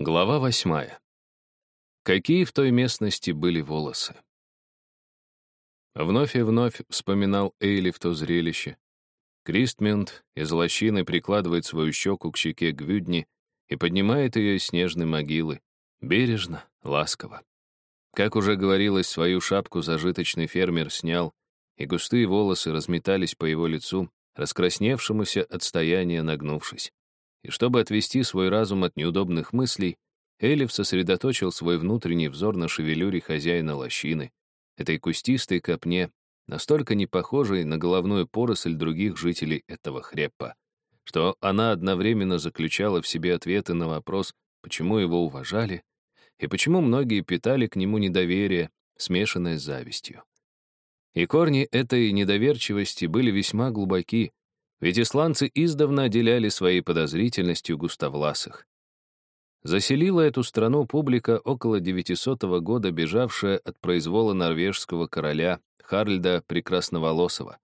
Глава восьмая. Какие в той местности были волосы? Вновь и вновь вспоминал Эйлиф то зрелище. Кристмент из лощины прикладывает свою щеку к щеке Гвюдни и поднимает ее из снежной могилы. Бережно, ласково. Как уже говорилось, свою шапку зажиточный фермер снял, и густые волосы разметались по его лицу, раскрасневшемуся от стояния нагнувшись. И чтобы отвести свой разум от неудобных мыслей, Элиф сосредоточил свой внутренний взор на шевелюре хозяина лощины, этой кустистой копне, настолько не похожей на головную поросль других жителей этого хреппа, что она одновременно заключала в себе ответы на вопрос, почему его уважали и почему многие питали к нему недоверие, смешанное с завистью. И корни этой недоверчивости были весьма глубоки, ведь исландцы издавна отделяли своей подозрительностью густовласых. Заселила эту страну публика около 900 года, бежавшая от произвола норвежского короля Харльда Прекрасноволосого.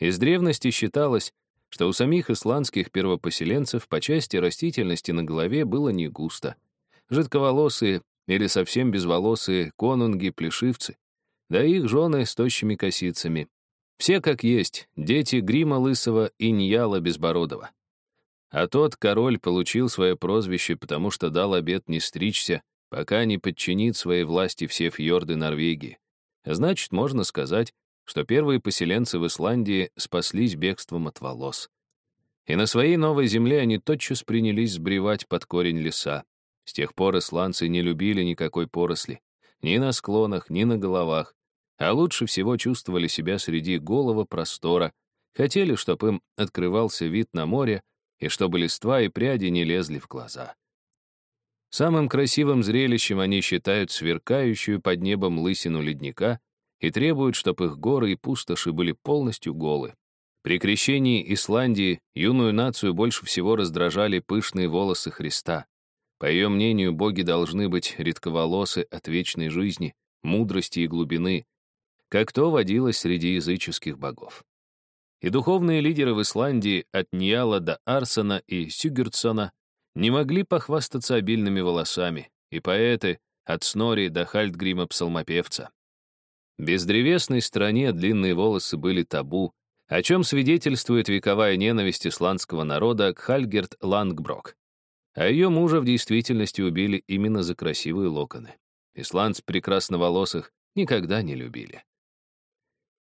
Из древности считалось, что у самих исландских первопоселенцев по части растительности на голове было не густо. Жидковолосые или совсем безволосые конунги, плешивцы, да их жены с тощими косицами, все как есть, дети Грима Лысого и Ньяла Безбородова. А тот король получил свое прозвище, потому что дал обет не стричься, пока не подчинит своей власти все фьорды Норвегии. Значит, можно сказать, что первые поселенцы в Исландии спаслись бегством от волос. И на своей новой земле они тотчас принялись сбривать под корень леса. С тех пор исландцы не любили никакой поросли. Ни на склонах, ни на головах а лучше всего чувствовали себя среди голого простора, хотели, чтобы им открывался вид на море и чтобы листва и пряди не лезли в глаза. Самым красивым зрелищем они считают сверкающую под небом лысину ледника и требуют, чтобы их горы и пустоши были полностью голы. При крещении Исландии юную нацию больше всего раздражали пышные волосы Христа. По ее мнению, боги должны быть редковолосы от вечной жизни, мудрости и глубины, как то водилось среди языческих богов. И духовные лидеры в Исландии от Ньяла до Арсона и Сюгертсона не могли похвастаться обильными волосами, и поэты от Снори до Хальдгрима псалмопевца. В бездревесной стране длинные волосы были табу, о чем свидетельствует вековая ненависть исландского народа к Хальгерт Лангброк. А ее мужа в действительности убили именно за красивые локоны. Исландц прекрасноволосых никогда не любили.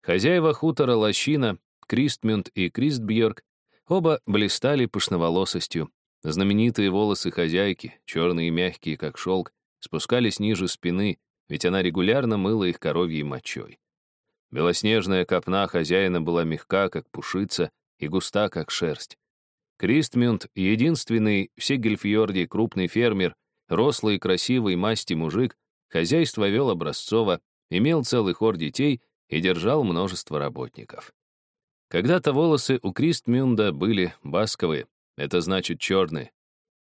Хозяева хутора Лощина, Кристмюнд и Кристбьерк, оба блистали пышноволосостью. Знаменитые волосы хозяйки, черные и мягкие, как шелк, спускались ниже спины, ведь она регулярно мыла их коровьей мочой. Белоснежная копна хозяина была мягка, как пушица, и густа, как шерсть. Кристмюнд — единственный в Сегельфьорде крупный фермер, рослый и красивый масти мужик, хозяйство вел образцово, имел целый хор детей — и держал множество работников. Когда-то волосы у Кристмюнда были басковые, это значит черные.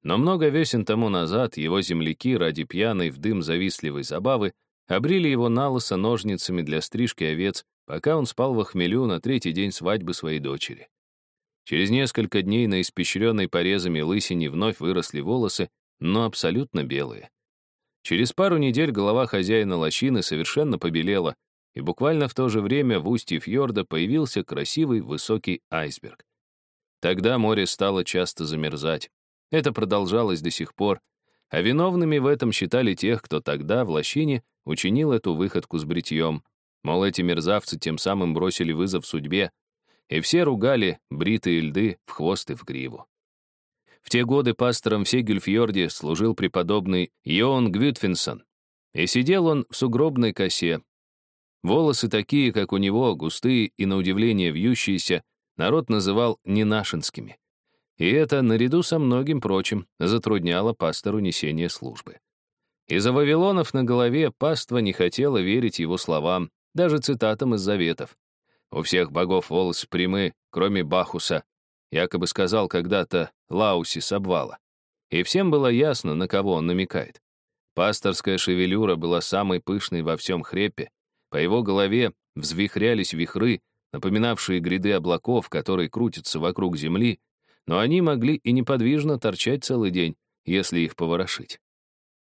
Но много весен тому назад его земляки ради пьяной в дым завистливой забавы обрили его на лысо ножницами для стрижки овец, пока он спал в хмелю на третий день свадьбы своей дочери. Через несколько дней на испещренной порезами лысине вновь выросли волосы, но абсолютно белые. Через пару недель голова хозяина лощины совершенно побелела, и буквально в то же время в устье фьорда появился красивый высокий айсберг. Тогда море стало часто замерзать. Это продолжалось до сих пор, а виновными в этом считали тех, кто тогда в лощине учинил эту выходку с бритьем. Мол, эти мерзавцы тем самым бросили вызов судьбе, и все ругали бритые льды в хвост и в гриву. В те годы пастором в Сегельфьорде служил преподобный Йоан Гвютфинсон, и сидел он в сугробной косе, Волосы такие, как у него, густые и, на удивление, вьющиеся, народ называл ненашинскими. И это, наряду со многим прочим, затрудняло пастору несение службы. Из-за Вавилонов на голове паства не хотела верить его словам, даже цитатам из заветов. У всех богов волосы прямы, кроме Бахуса, якобы сказал когда-то Лаусис обвала. И всем было ясно, на кого он намекает. Пасторская шевелюра была самой пышной во всем хрепе, по его голове взвихрялись вихры, напоминавшие гряды облаков, которые крутятся вокруг Земли, но они могли и неподвижно торчать целый день, если их поворошить.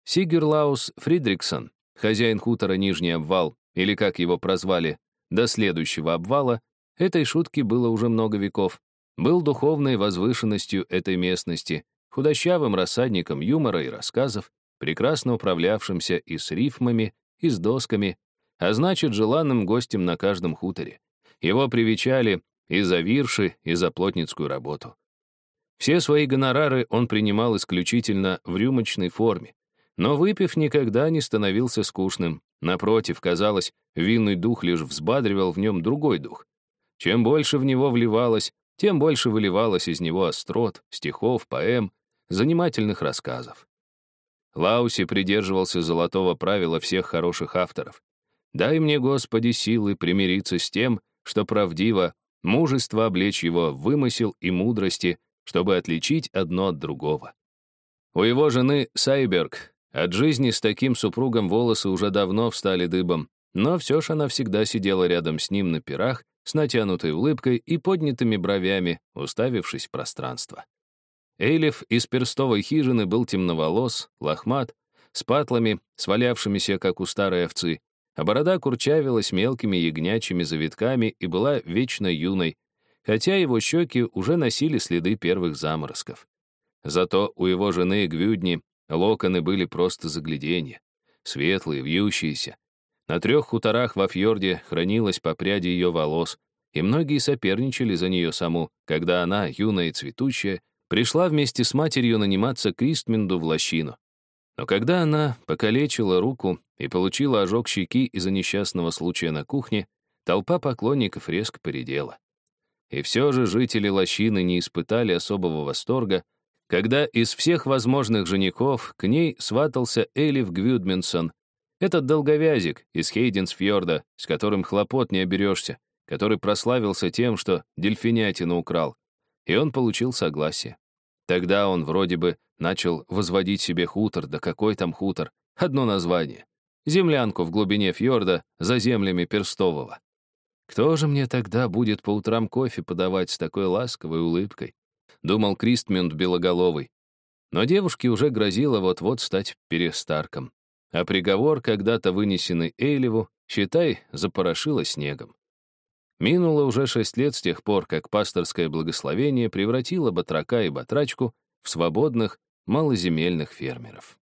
Сигерлаус Фридриксон, хозяин хутора Нижний обвал, или как его прозвали, до следующего обвала, этой шутки было уже много веков, был духовной возвышенностью этой местности, худощавым рассадником юмора и рассказов, прекрасно управлявшимся и с рифмами, и с досками, а значит, желанным гостем на каждом хуторе. Его привечали и за вирши, и за плотницкую работу. Все свои гонорары он принимал исключительно в рюмочной форме, но выпив никогда не становился скучным. Напротив, казалось, винный дух лишь взбадривал в нем другой дух. Чем больше в него вливалось, тем больше выливалось из него острот, стихов, поэм, занимательных рассказов. Лауси придерживался золотого правила всех хороших авторов. «Дай мне, Господи, силы примириться с тем, что правдиво, мужество облечь его в вымысел и мудрости, чтобы отличить одно от другого». У его жены Сайберг от жизни с таким супругом волосы уже давно встали дыбом, но все же она всегда сидела рядом с ним на пирах, с натянутой улыбкой и поднятыми бровями, уставившись в пространство. Эйлиф из перстовой хижины был темноволос, лохмат, с патлами, свалявшимися, как у старой овцы, а борода курчавилась мелкими ягнячьими завитками и была вечно юной, хотя его щеки уже носили следы первых заморозков. Зато у его жены Гвюдни локоны были просто загляденье, светлые, вьющиеся, на трех хуторах во фьорде хранилось по пряди ее волос, и многие соперничали за нее саму, когда она, юная и цветущая, пришла вместе с матерью наниматься к Истминду в лощину. Но когда она покалечила руку и получила ожог щеки из-за несчастного случая на кухне, толпа поклонников резко поредела. И все же жители лощины не испытали особого восторга, когда из всех возможных женихов к ней сватался Элиф Гвюдминсон, этот долговязик из Хейденсфьорда, с которым хлопот не оберешься, который прославился тем, что дельфинятину украл. И он получил согласие. Тогда он вроде бы начал возводить себе хутор, да какой там хутор, одно название. Землянку в глубине фьорда за землями Перстового. Кто же мне тогда будет по утрам кофе подавать с такой ласковой улыбкой? Думал Кристмюнд Белоголовый. Но девушке уже грозило вот-вот стать перестарком а приговор, когда-то вынесенный Эйлеву, считай, запорошило снегом. Минуло уже шесть лет с тех пор, как пасторское благословение превратило батрака и батрачку в свободных, малоземельных фермеров.